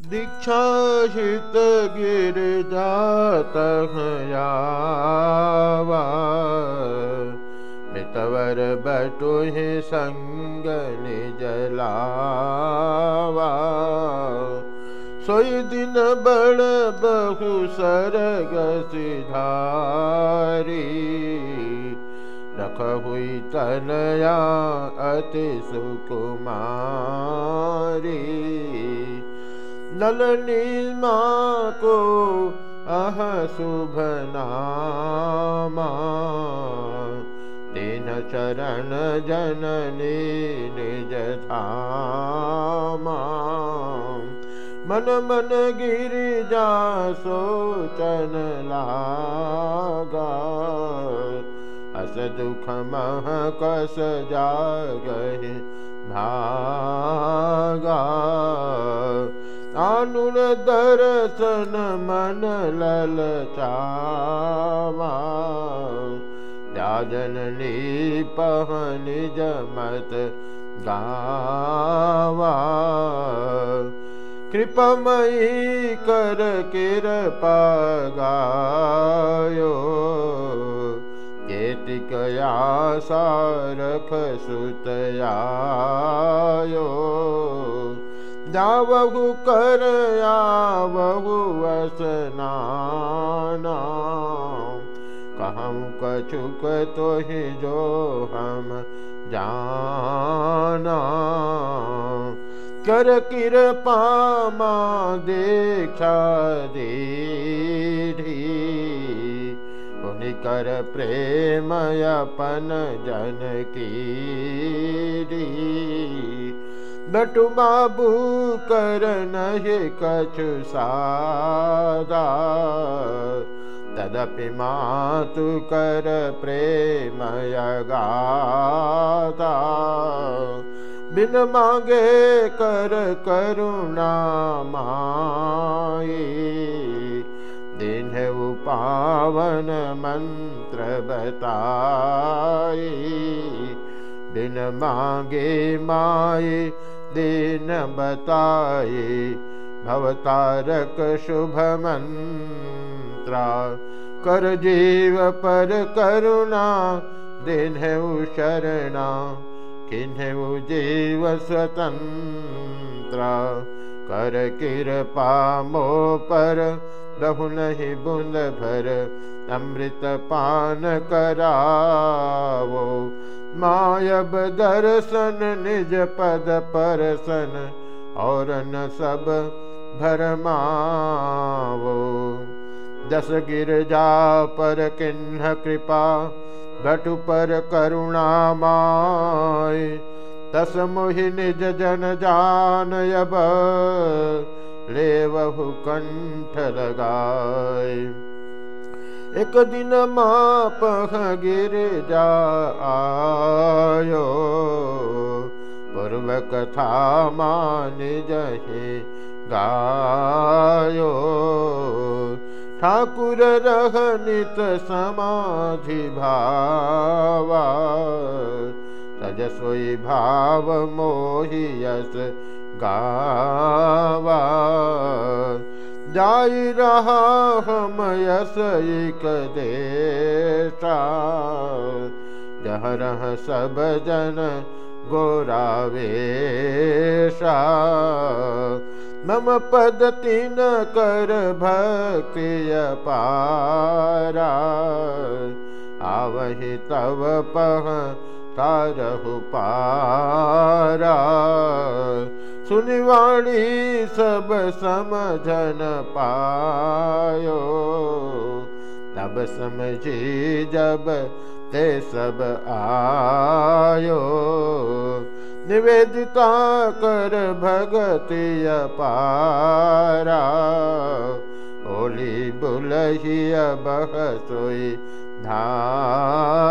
दीक्षाहित गिर जात यावा मितवर बटुहि संग निजलावा सोई दिन बड़ बहु सरग सिधारी रख हुई तनया अति सुकुमारी। नलनी माँ को अह शुभ नामा तीन चरण जननी निज धामा। मन मन गिरिजा सोचन लागा। अस दुख मह कस जागहि भागा। आनुर दर्शन मन लल चावा जननी पहनि जमत गावा। कृपमयी कर कृपा गायो। केतिकया सारख सुतयायो जावहु कर आवहु वसनाना कहूँ कछुक तो ही जो हम जाना। कर किर पामा दीक्षा दीढ़ी कर प्रेम अपन जन की बटु बाबू कर नहीं कछु सादा। तदपि मातु कर प्रेम गाता बिन मांगे कर करुणा माई दिन पावन मंत्र बताई बिन मांगे माए दिन बताए भवतारक शुभ मंत्रा कर जीव पर करुणा दिन शरणा किन्हु जीव स्वतंत्र कर कृपा मो पर रहु नहीं बुंद भर, अमृत पान करावो। मायब दर्शन निज पद परसन और न सब भरमावो दस गिर जा पर किन्ह कृपा घटु पर करुणा माय तस मोहि निज जन जान अब ले कंठ लगाए एक दिन माप गिर जा आयो पूर्व कथा मान जहे गायो। ठाकुर रहनित समाधि भावा तजसोई भाव मोहियस गावा जाई रहा हम यस एक देशा जहरह सब जन गोरावेशा मम पद तीन कर भक्ति पारा आवहि तव पह तारहु पारा सुनिवाणी सब समझन पायो। तब समझी जब ते सब आयो। निवेदिता कर भगति पारा ओली बुलहिया बह सोई धारा।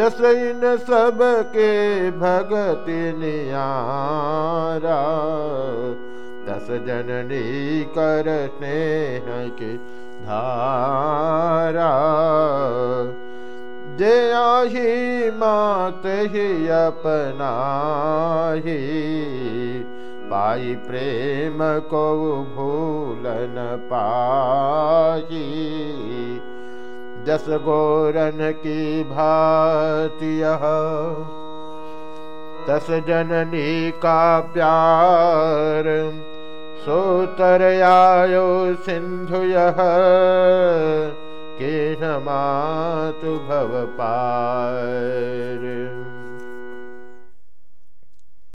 जस इन सब के भगति नियारा। दस जननी कर स्नेह की धारा। जे आही मात ही अपनाही, पाई प्रेम को भूलन पाई जस गोरन की भाति तस जननी का प्यार सोतर आयो सिंधु के मातु भव पार